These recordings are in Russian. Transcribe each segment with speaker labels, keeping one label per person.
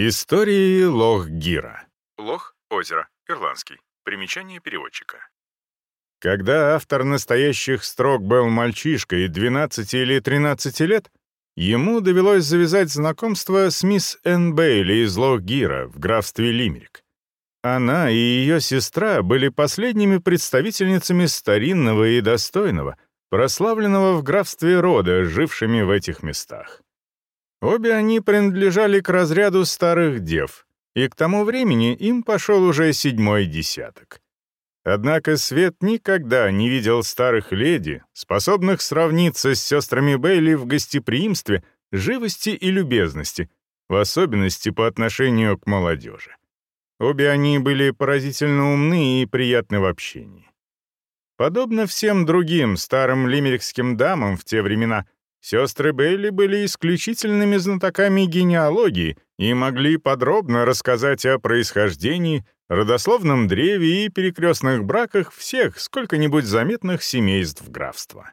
Speaker 1: Истории Лох-Гира. Лох — озеро, ирландский. Примечание переводчика. Когда автор настоящих строк был мальчишкой 12 или 13 лет, ему довелось завязать знакомство с мисс Энн Бейли из Лох-Гира в графстве Лимерик. Она и ее сестра были последними представительницами старинного и достойного, прославленного в графстве рода, жившими в этих местах. Обе они принадлежали к разряду старых дев, и к тому времени им пошел уже седьмой десяток. Однако Свет никогда не видел старых леди, способных сравниться с сестрами Бейли в гостеприимстве, живости и любезности, в особенности по отношению к молодежи. Обе они были поразительно умны и приятны в общении. Подобно всем другим старым лимерикским дамам в те времена — Сестры Бейли были исключительными знатоками генеалогии и могли подробно рассказать о происхождении, родословном древе и перекрестных браках всех сколько-нибудь заметных семейств графства.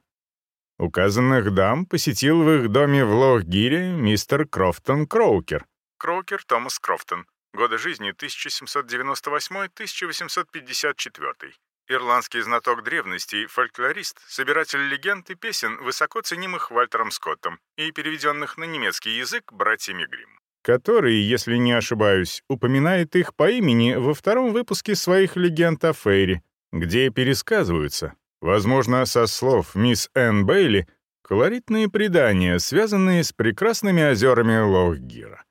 Speaker 1: Указанных дам посетил в их доме в Лох-Гире мистер Крофтон Кроукер. Кроукер Томас Крофтон. Годы жизни 1798-1854 ирландский знаток древностей, фольклорист, собиратель легенд и песен, высоко ценимых Вальтером Скоттом и переведенных на немецкий язык братьями Гримм, который, если не ошибаюсь, упоминает их по имени во втором выпуске своих легенд о фейри, где пересказываются, возможно, со слов мисс Энн Бейли, колоритные предания, связанные с прекрасными озерами Лохгира.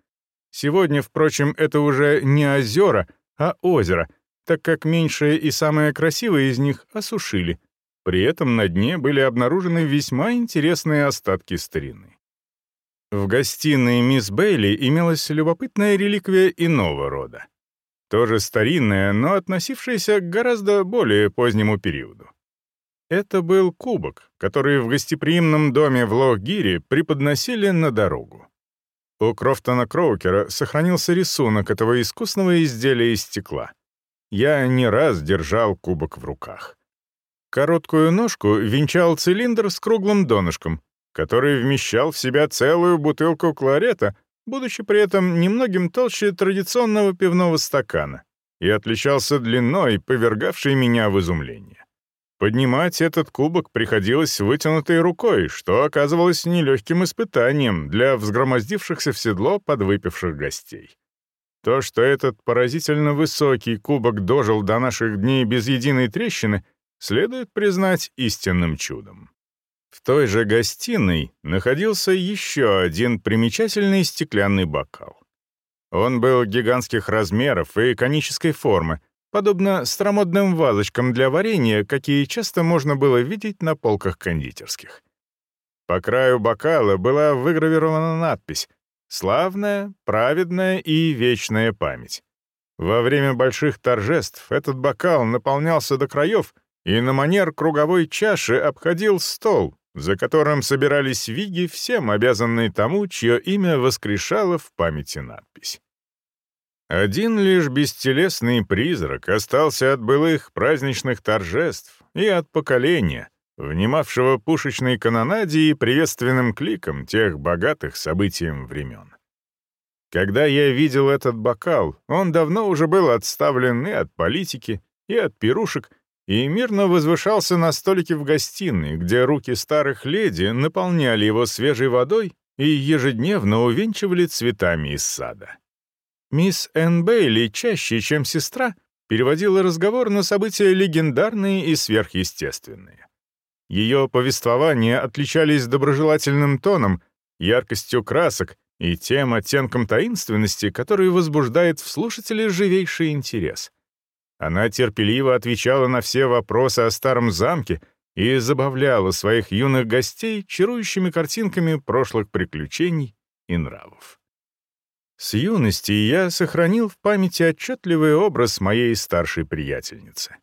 Speaker 1: Сегодня, впрочем, это уже не озера, а озеро — так как меньшие и самые красивые из них осушили. При этом на дне были обнаружены весьма интересные остатки старины. В гостиной мисс Бейли имелась любопытная реликвия иного рода. Тоже старинная, но относившаяся к гораздо более позднему периоду. Это был кубок, который в гостеприимном доме в Лох-Гире преподносили на дорогу. У Крофтона Кроукера сохранился рисунок этого искусного изделия из стекла — я не раз держал кубок в руках. Короткую ножку венчал цилиндр с круглым донышком, который вмещал в себя целую бутылку кларета, будучи при этом немногим толще традиционного пивного стакана, и отличался длиной, повергавшей меня в изумление. Поднимать этот кубок приходилось вытянутой рукой, что оказывалось нелегким испытанием для взгромоздившихся в седло подвыпивших гостей. То, что этот поразительно высокий кубок дожил до наших дней без единой трещины, следует признать истинным чудом. В той же гостиной находился еще один примечательный стеклянный бокал. Он был гигантских размеров и конической формы, подобно старомодным вазочкам для варенья, какие часто можно было видеть на полках кондитерских. По краю бокала была выгравирована надпись Славная, праведная и вечная память. Во время больших торжеств этот бокал наполнялся до краев и на манер круговой чаши обходил стол, за которым собирались виги, всем обязанные тому, чье имя воскрешало в памяти надпись. Один лишь бестелесный призрак остался от былых праздничных торжеств и от поколения, внимавшего пушечной канонаде и приветственным кликам тех богатых событием времен. Когда я видел этот бокал, он давно уже был отставлен и от политики, и от пирушек, и мирно возвышался на столике в гостиной, где руки старых леди наполняли его свежей водой и ежедневно увенчивали цветами из сада. Мисс Энн Бейли чаще, чем сестра, переводила разговор на события легендарные и сверхъестественные. Ее повествования отличались доброжелательным тоном, яркостью красок и тем оттенком таинственности, который возбуждает в слушателе живейший интерес. Она терпеливо отвечала на все вопросы о старом замке и забавляла своих юных гостей чарующими картинками прошлых приключений и нравов. С юности я сохранил в памяти отчетливый образ моей старшей приятельницы.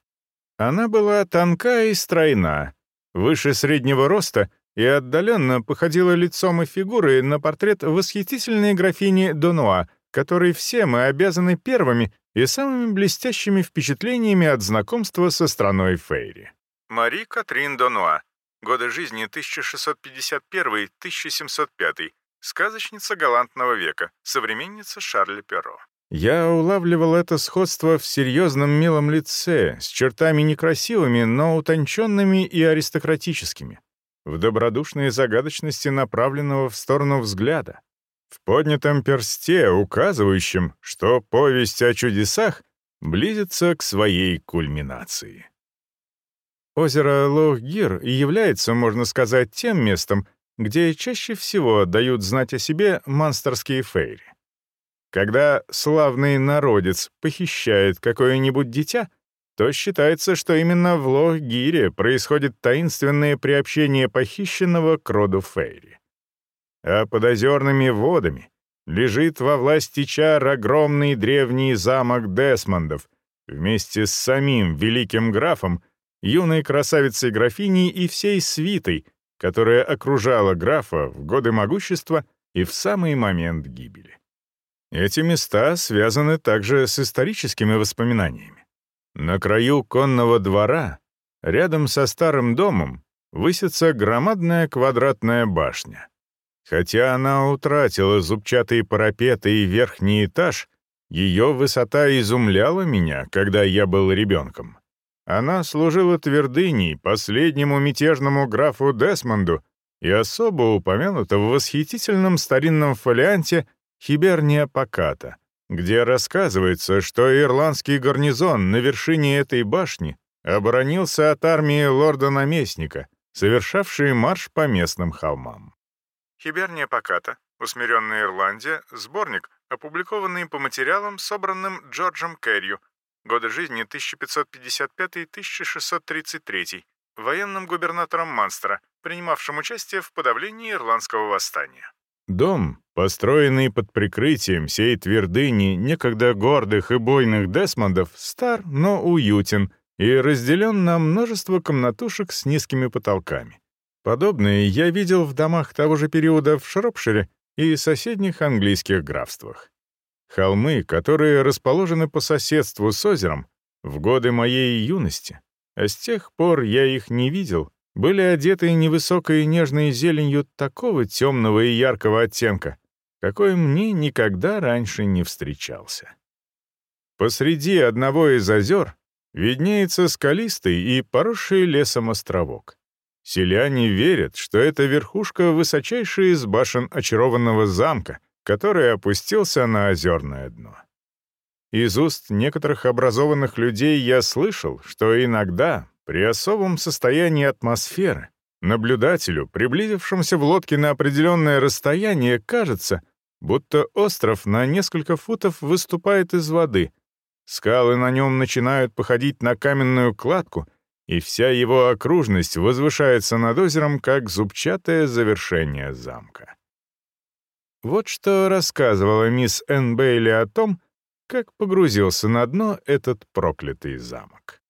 Speaker 1: Она была тонка и стройна, выше среднего роста и отдаленно походила лицом и фигурой на портрет восхитительной графини Донуа, которой все мы обязаны первыми и самыми блестящими впечатлениями от знакомства со страной Фейри. Мари Катрин Донуа. Годы жизни 1651-1705. сказочница галантного века, современница Шарля Перро. Я улавливал это сходство в серьезном милом лице, с чертами некрасивыми, но утонченными и аристократическими, в добродушной загадочности направленного в сторону взгляда, в поднятом персте, указывающем, что повесть о чудесах близится к своей кульминации. Озеро Лохгир является, можно сказать, тем местом, где чаще всего дают знать о себе монстерские фейри. Когда славный народец похищает какое-нибудь дитя, то считается, что именно в Лох-Гире происходит таинственное приобщение похищенного к роду Фейри. А под озерными водами лежит во власти чар огромный древний замок Десмондов вместе с самим великим графом, юной красавицей-графиней и всей свитой, которая окружала графа в годы могущества и в самый момент гибели. Эти места связаны также с историческими воспоминаниями. На краю конного двора, рядом со старым домом, высится громадная квадратная башня. Хотя она утратила зубчатые парапеты и верхний этаж, ее высота изумляла меня, когда я был ребенком. Она служила твердыней последнему мятежному графу Десмонду и особо упомянута в восхитительном старинном фолианте Хиберния Паката, где рассказывается, что ирландский гарнизон на вершине этой башни оборонился от армии лорда-наместника, совершавшей марш по местным холмам. Хиберния Паката, «Усмиренная Ирландия», сборник, опубликованный по материалам, собранным Джорджем Кэррию, годы жизни 1555-1633, военным губернатором Манстера, принимавшим участие в подавлении ирландского восстания. Дом, построенный под прикрытием всей твердыни некогда гордых и бойных Десмондов, стар, но уютен и разделен на множество комнатушек с низкими потолками. Подобные я видел в домах того же периода в Шропшире и соседних английских графствах. Холмы, которые расположены по соседству с озером, в годы моей юности, а с тех пор я их не видел, были одеты невысокой нежной зеленью такого темного и яркого оттенка, какой мне никогда раньше не встречался. Посреди одного из озер виднеется скалистый и поросший лесом островок. Селяне верят, что это верхушка высочайшей из башен очарованного замка, который опустился на озерное дно. Из уст некоторых образованных людей я слышал, что иногда при особом состоянии атмосферы наблюдателю, приблизившемуся в лодке на определенное расстояние, кажется, будто остров на несколько футов выступает из воды. Скалы на нем начинают походить на каменную кладку, и вся его окружность возвышается над озером, как зубчатое завершение замка. Вот что рассказывала мисс Энн Бейли о том, как погрузился на дно этот проклятый замок.